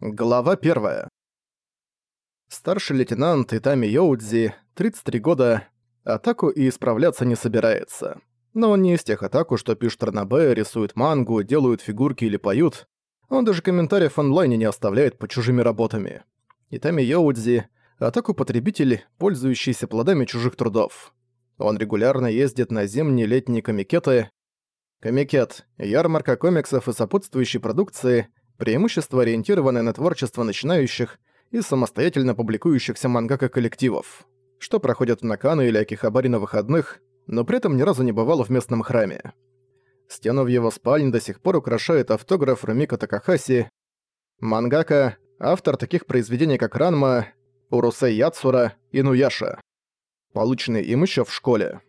Глава 1. Старший лейтенант Итами Йоудзи, 33 года, отаку и исправляться не собирается. Но он не из тех отаку, что пишут ранобэ, рисуют мангу, делают фигурки или поют. Он даже комментариев в онлайне не оставляет под чужими работами. Итами Йоудзи – отаку потребитель, пользующийся плодами чужих трудов. Он регулярно ездит на зимние летние комикеты. Комикет – ярмарка комиксов и сопутствующей продукции – преимущественно ориентированное на творчество начинающих и самостоятельно публикующихся мангака коллективов, что проходят в Накану или Акихабари на выходных, но при этом ни разу не бывало в местном храме. Стену в его спальне до сих пор украшает автограф Румика Такахаси, мангака, автор таких произведений как Ранма, Урусей Яцура и Нуяша, полученный им еще в школе.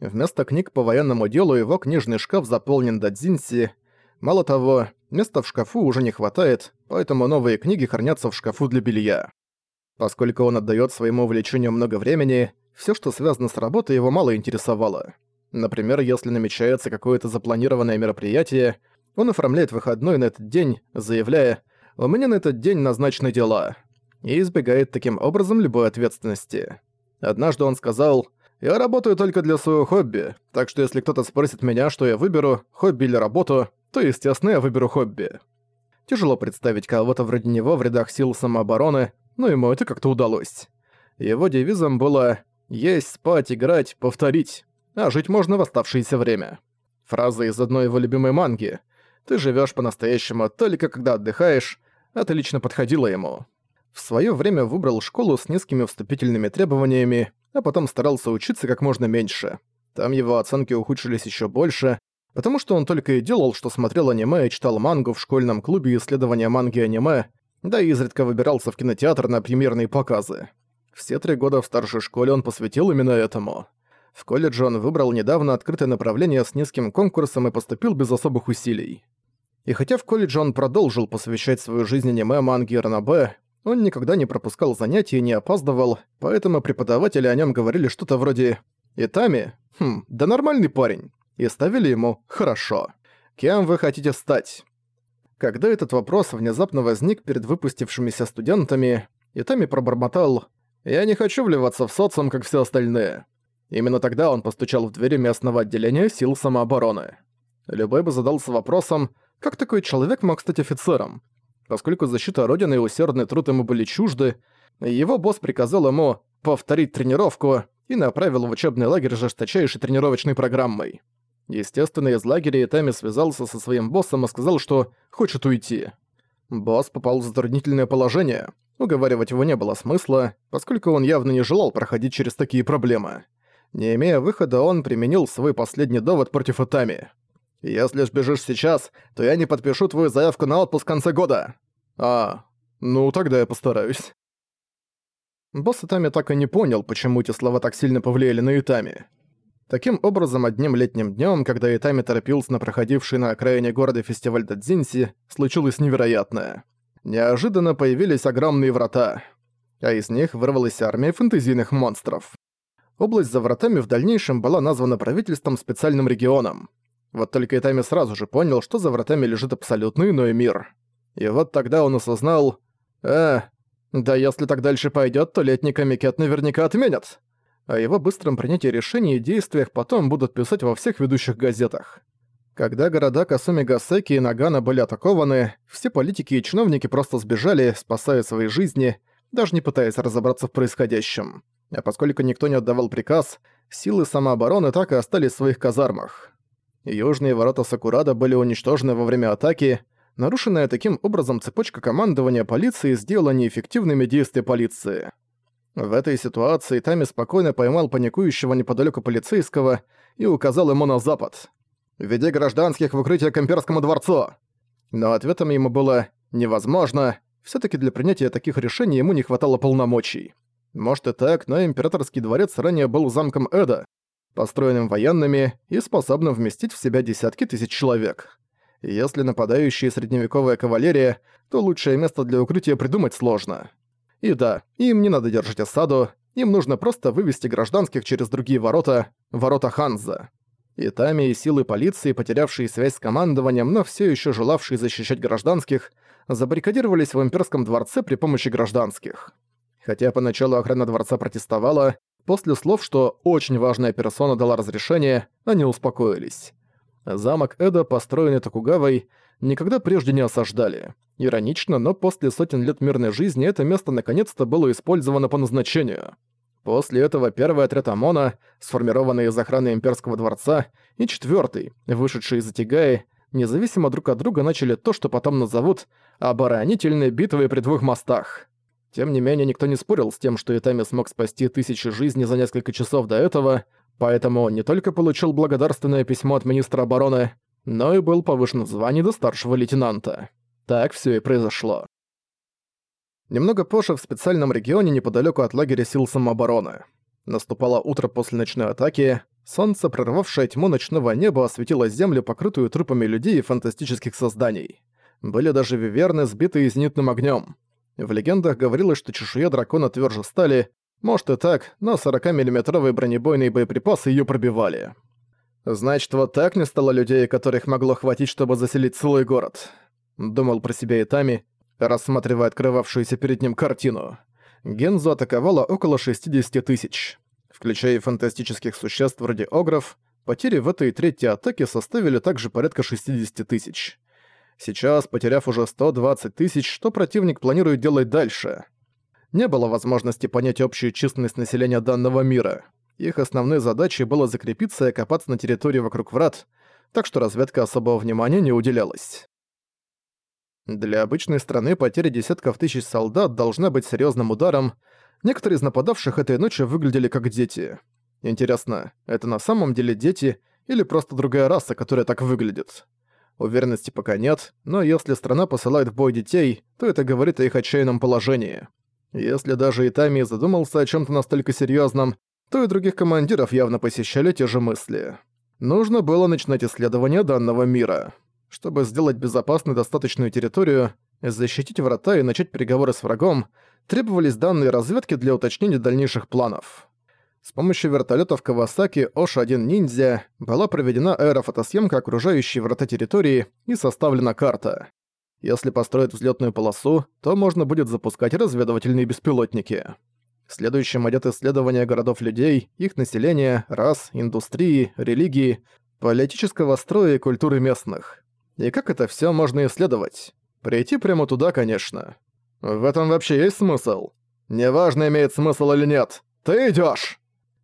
Вместо книг по военному делу его книжный шкаф заполнен дадзинси, мало того, Места в шкафу уже не хватает, поэтому новые книги хранятся в шкафу для белья. Поскольку он отдает своему увлечению много времени, все, что связано с работой, его мало интересовало. Например, если намечается какое-то запланированное мероприятие, он оформляет выходной на этот день, заявляя «У меня на этот день назначены дела», и избегает таким образом любой ответственности. Однажды он сказал «Я работаю только для своего хобби, так что если кто-то спросит меня, что я выберу, хобби или работу, то, естественно, я выберу хобби. Тяжело представить кого-то вроде него в рядах сил самообороны, но ему это как-то удалось. Его девизом было «Есть, спать, играть, повторить, а жить можно в оставшееся время». Фраза из одной его любимой манги «Ты живешь по-настоящему только когда отдыхаешь» отлично подходила ему. В свое время выбрал школу с низкими вступительными требованиями, а потом старался учиться как можно меньше. Там его оценки ухудшились еще больше, потому что он только и делал, что смотрел аниме и читал мангу в школьном клубе исследования манги и аниме, да и изредка выбирался в кинотеатр на премьерные показы. Все три года в старшей школе он посвятил именно этому. В колледже он выбрал недавно открытое направление с низким конкурсом и поступил без особых усилий. И хотя в колледже он продолжил посвящать свою жизнь аниме, манге и ранобэ, он никогда не пропускал занятий и не опаздывал, поэтому преподаватели о нем говорили что-то вроде «Итами? Хм, да нормальный парень» и ставили ему «хорошо». Кем вы хотите стать? Когда этот вопрос внезапно возник перед выпустившимися студентами, Итами пробормотал «Я не хочу вливаться в социум, как все остальные». Именно тогда он постучал в двери местного отделения сил самообороны. Любой бы задался вопросом, как такой человек мог стать офицером? Поскольку защита Родины и усердный труд ему были чужды, его босс приказал ему повторить тренировку и направил в учебный лагерь жесточайшей тренировочной программой. Естественно, из лагеря Итами связался со своим боссом и сказал, что хочет уйти. Босс попал в затруднительное положение. Уговаривать его не было смысла, поскольку он явно не желал проходить через такие проблемы. Не имея выхода, он применил свой последний довод против Итами. «Если ж бежишь сейчас, то я не подпишу твою заявку на отпуск в конце года». «А, ну тогда я постараюсь». Босс Итами так и не понял, почему эти слова так сильно повлияли на Итами. Таким образом, одним летним днем, когда Итами торопился на проходивший на окраине города фестиваль Дадзинси, случилось невероятное. Неожиданно появились огромные врата, а из них вырвалась армия фэнтезийных монстров. Область за вратами в дальнейшем была названа правительством специальным регионом. Вот только Итами сразу же понял, что за вратами лежит абсолютно иной мир. И вот тогда он осознал... «Э, да если так дальше пойдет, то летний комикет наверняка отменят» о его быстром принятии решений и действиях потом будут писать во всех ведущих газетах. Когда города Касуми Гасеки и Нагана были атакованы, все политики и чиновники просто сбежали, спасая свои жизни, даже не пытаясь разобраться в происходящем. А поскольку никто не отдавал приказ, силы самообороны так и остались в своих казармах. Южные ворота Сакурада были уничтожены во время атаки, нарушенная таким образом цепочка командования полиции сделала неэффективными действия полиции. В этой ситуации Тами спокойно поймал паникующего неподалеку полицейского и указал ему на запад. «Веди гражданских в укрытие к имперскому дворцу!» Но ответом ему было «невозможно». все таки для принятия таких решений ему не хватало полномочий. Может и так, но императорский дворец ранее был замком Эда, построенным военными и способным вместить в себя десятки тысяч человек. Если нападающие средневековая кавалерия, то лучшее место для укрытия придумать сложно. И да, им не надо держать осаду, им нужно просто вывести гражданских через другие ворота, ворота Ханза. И Тами и силы полиции, потерявшие связь с командованием, но все еще желавшие защищать гражданских, забаррикадировались в имперском дворце при помощи гражданских. Хотя поначалу охрана дворца протестовала, после слов, что очень важная персона дала разрешение, они успокоились. Замок Эда, построенный Токугавой, никогда прежде не осаждали. Иронично, но после сотен лет мирной жизни это место наконец-то было использовано по назначению. После этого первый отряд ОМОНа, сформированный из охраны имперского дворца, и четвертый, вышедший из Атигаи, независимо друг от друга начали то, что потом назовут «оборонительной битвой при двух мостах». Тем не менее, никто не спорил с тем, что Итами смог спасти тысячи жизней за несколько часов до этого, поэтому он не только получил благодарственное письмо от министра обороны, но и был повышен в звании до старшего лейтенанта. Так все и произошло. Немного позже в специальном регионе неподалеку от лагеря сил самообороны. Наступало утро после ночной атаки, солнце, прорвавшее тьму ночного неба, осветило землю, покрытую трупами людей и фантастических созданий. Были даже виверны, сбитые зенитным огнем. В легендах говорилось, что чешуя дракона тверже стали, может и так, но 40-миллиметровые бронебойные боеприпасы ее пробивали. Значит, вот так не стало людей, которых могло хватить, чтобы заселить целый город. Думал про себя Итами, рассматривая открывавшуюся перед ним картину. Гензу атаковало около 60 тысяч. Включая фантастических существ вроде огров, потери в этой третьей атаке составили также порядка 60 тысяч. Сейчас, потеряв уже 120 тысяч, что противник планирует делать дальше? Не было возможности понять общую численность населения данного мира. Их основной задачей было закрепиться и окопаться на территории вокруг врат, так что разведка особого внимания не уделялась. Для обычной страны потеря десятков тысяч солдат должна быть серьезным ударом. Некоторые из нападавших этой ночью выглядели как дети. Интересно, это на самом деле дети или просто другая раса, которая так выглядит? Уверенности пока нет, но если страна посылает в бой детей, то это говорит о их отчаянном положении. Если даже Итами задумался о чем то настолько серьезном, то и других командиров явно посещали те же мысли. Нужно было начинать исследование данного мира. Чтобы сделать безопасной достаточную территорию, защитить врата и начать переговоры с врагом, требовались данные разведки для уточнения дальнейших планов. С помощью вертолетов Кавасаки Ош-1 Ниндзя была проведена аэрофотосъемка окружающей врата территории и составлена карта. Если построить взлетную полосу, то можно будет запускать разведывательные беспилотники. Следующим идет исследование городов людей, их населения, рас, индустрии, религии, политического строя и культуры местных. И как это все можно исследовать? Прийти прямо туда, конечно. В этом вообще есть смысл? Неважно, имеет смысл или нет. Ты идешь.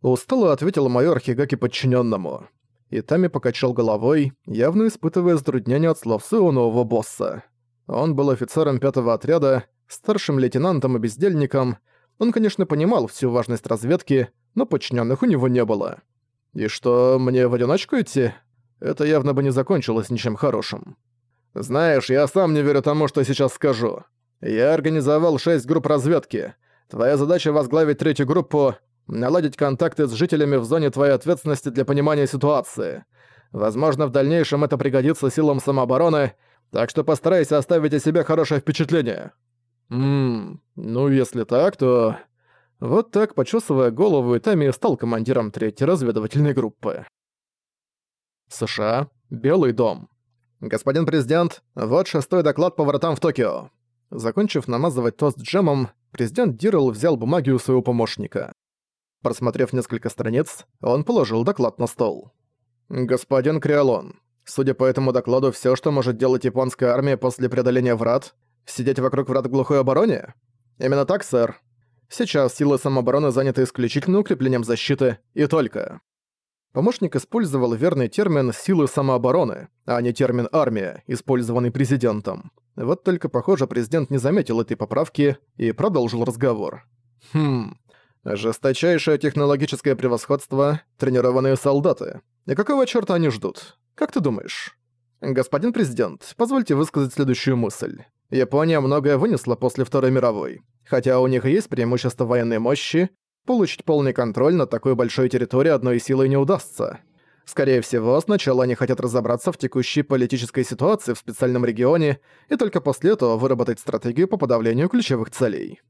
Устало ответил майор Хигаки подчиненному. Итами покачал головой, явно испытывая затруднение от слов своего нового босса. Он был офицером пятого отряда, старшим лейтенантом и бездельником. Он, конечно, понимал всю важность разведки, но подчиненных у него не было. И что, мне в одиночку идти? Это явно бы не закончилось ничем хорошим. Знаешь, я сам не верю тому, что сейчас скажу. Я организовал шесть групп разведки. Твоя задача возглавить третью группу наладить контакты с жителями в зоне твоей ответственности для понимания ситуации. Возможно, в дальнейшем это пригодится силам самообороны, так что постарайся оставить о себе хорошее впечатление. Ммм, ну если так, то... Вот так, почесывая голову, Итами стал командиром третьей разведывательной группы. США. Белый дом. Господин президент, вот шестой доклад по воротам в Токио. Закончив намазывать тост джемом, президент Дирл взял бумаги у своего помощника. Просмотрев несколько страниц, он положил доклад на стол. «Господин Криолон, судя по этому докладу, все, что может делать японская армия после преодоления врат, сидеть вокруг врат в глухой обороне? Именно так, сэр. Сейчас силы самообороны заняты исключительно укреплением защиты, и только». Помощник использовал верный термин «силы самообороны», а не термин «армия», использованный президентом. Вот только, похоже, президент не заметил этой поправки и продолжил разговор. «Хм, Жесточайшее технологическое превосходство, тренированные солдаты. И какого чёрта они ждут? Как ты думаешь? Господин президент, позвольте высказать следующую мысль. Япония многое вынесла после Второй мировой. Хотя у них есть преимущество военной мощи, получить полный контроль над такой большой территорией одной силой не удастся. Скорее всего, сначала они хотят разобраться в текущей политической ситуации в специальном регионе и только после этого выработать стратегию по подавлению ключевых целей.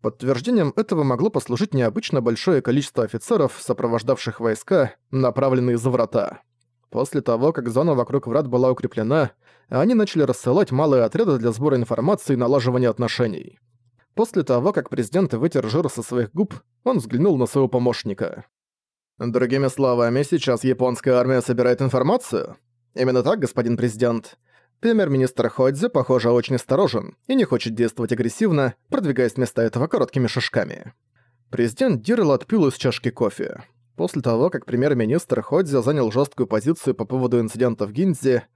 Подтверждением этого могло послужить необычно большое количество офицеров, сопровождавших войска, направленные за врата. После того, как зона вокруг врат была укреплена, они начали рассылать малые отряды для сбора информации и налаживания отношений. После того, как президент вытер жир со своих губ, он взглянул на своего помощника. «Другими словами, сейчас японская армия собирает информацию? Именно так, господин президент?» Премьер-министр Ходзи, похоже, очень осторожен и не хочет действовать агрессивно, продвигаясь вместо этого короткими шажками. Президент Дирл отпил из чашки кофе. После того, как премьер-министр Ходзи занял жесткую позицию по поводу инцидента в Гинзе,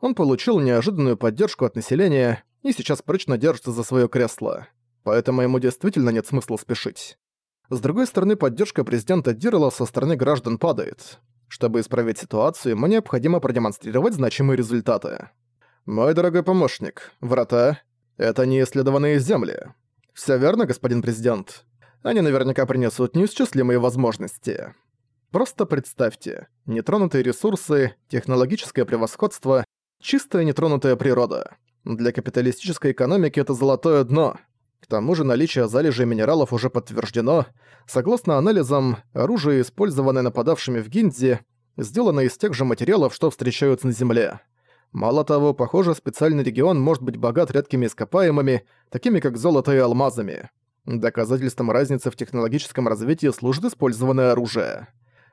он получил неожиданную поддержку от населения и сейчас прочно держится за свое кресло. Поэтому ему действительно нет смысла спешить. С другой стороны, поддержка президента Дирла со стороны граждан падает. Чтобы исправить ситуацию, ему необходимо продемонстрировать значимые результаты. «Мой дорогой помощник, врата — это не исследованные земли. Всё верно, господин президент? Они наверняка принесут неисчислимые возможности. Просто представьте, нетронутые ресурсы, технологическое превосходство, чистая нетронутая природа. Для капиталистической экономики это золотое дно. К тому же наличие залежей минералов уже подтверждено. Согласно анализам, оружие, использованное нападавшими в Гинзе, сделано из тех же материалов, что встречаются на Земле. Мало того, похоже, специальный регион может быть богат редкими ископаемыми, такими как золото и алмазами. Доказательством разницы в технологическом развитии служит использованное оружие.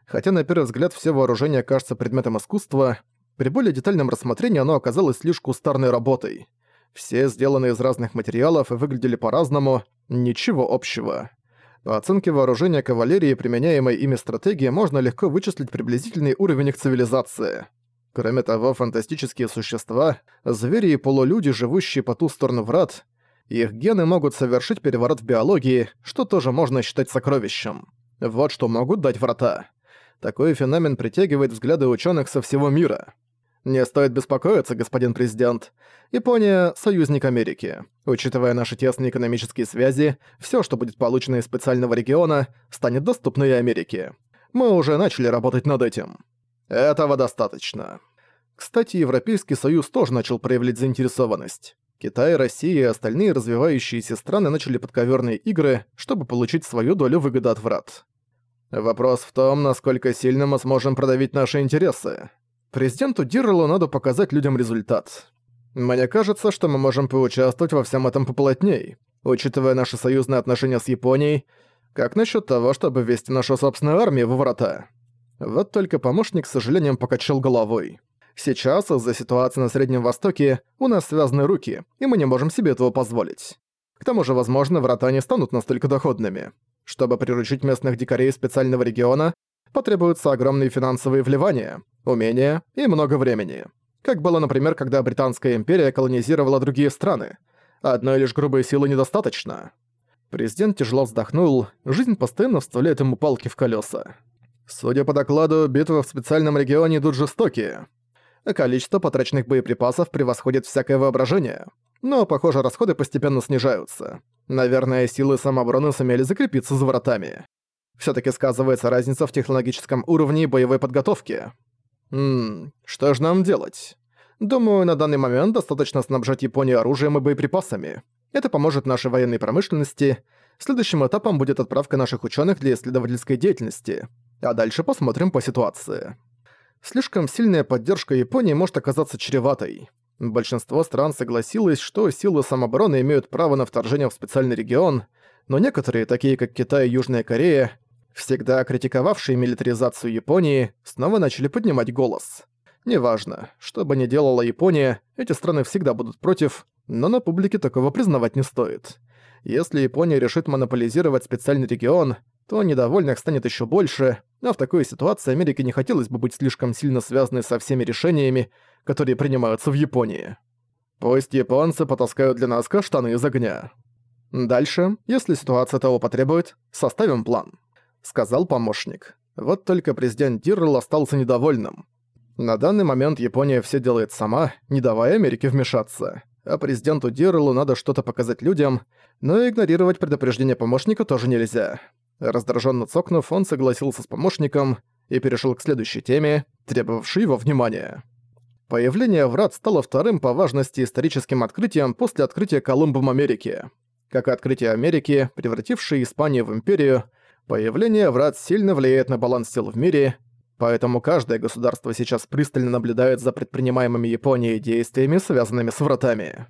Хотя на первый взгляд все вооружение кажется предметом искусства, при более детальном рассмотрении оно оказалось лишь кустарной работой. Все сделаны из разных материалов и выглядели по-разному, ничего общего. По оценке вооружения кавалерии, применяемой ими стратегии, можно легко вычислить приблизительный уровень их цивилизации – Кроме того, фантастические существа, звери и полулюди, живущие по ту сторону врат, их гены могут совершить переворот в биологии, что тоже можно считать сокровищем. Вот что могут дать врата. Такой феномен притягивает взгляды ученых со всего мира. Не стоит беспокоиться, господин президент. Япония – союзник Америки. Учитывая наши тесные экономические связи, все, что будет получено из специального региона, станет доступно и Америке. Мы уже начали работать над этим. Этого достаточно. Кстати, Европейский Союз тоже начал проявлять заинтересованность. Китай, Россия и остальные развивающиеся страны начали подковерные игры, чтобы получить свою долю выгоды от врат. Вопрос в том, насколько сильно мы сможем продавить наши интересы. Президенту Дирреллу надо показать людям результат. Мне кажется, что мы можем поучаствовать во всем этом поплотней, учитывая наши союзные отношения с Японией, как насчет того, чтобы ввести нашу собственную армию во врата? Вот только помощник с сожалением покачал головой. Сейчас, из-за ситуации на Среднем Востоке, у нас связаны руки, и мы не можем себе этого позволить. К тому же, возможно, врата не станут настолько доходными. Чтобы приручить местных дикарей специального региона, потребуются огромные финансовые вливания, умения и много времени. Как было, например, когда Британская империя колонизировала другие страны. Одной лишь грубой силы недостаточно. Президент тяжело вздохнул, жизнь постоянно вставляет ему палки в колеса. Судя по докладу, битвы в специальном регионе идут жестокие. Количество потраченных боеприпасов превосходит всякое воображение. Но, похоже, расходы постепенно снижаются. Наверное, силы самообороны сумели закрепиться за вратами. Всё-таки сказывается разница в технологическом уровне и боевой подготовке. Ммм, что же нам делать? Думаю, на данный момент достаточно снабжать Японию оружием и боеприпасами. Это поможет нашей военной промышленности. Следующим этапом будет отправка наших ученых для исследовательской деятельности а дальше посмотрим по ситуации. Слишком сильная поддержка Японии может оказаться чреватой. Большинство стран согласилось, что силы самообороны имеют право на вторжение в специальный регион, но некоторые, такие как Китай и Южная Корея, всегда критиковавшие милитаризацию Японии, снова начали поднимать голос. Неважно, что бы ни делала Япония, эти страны всегда будут против, но на публике такого признавать не стоит. Если Япония решит монополизировать специальный регион, то недовольных станет еще больше, а в такой ситуации Америке не хотелось бы быть слишком сильно связанной со всеми решениями, которые принимаются в Японии. Пусть японцы потаскают для нас каштаны из огня. Дальше, если ситуация того потребует, составим план», — сказал помощник. Вот только президент Диррелл остался недовольным. На данный момент Япония все делает сама, не давая Америке вмешаться. А президенту Дирреллу надо что-то показать людям, но игнорировать предупреждение помощника тоже нельзя. Раздраженно цокнув, он согласился с помощником и перешел к следующей теме, требовавшей его внимания. Появление врат стало вторым по важности историческим открытием после открытия Колумбом Америки. Как и открытие Америки, превратившее Испанию в империю, появление врат сильно влияет на баланс сил в мире. Поэтому каждое государство сейчас пристально наблюдает за предпринимаемыми Японией действиями, связанными с вратами.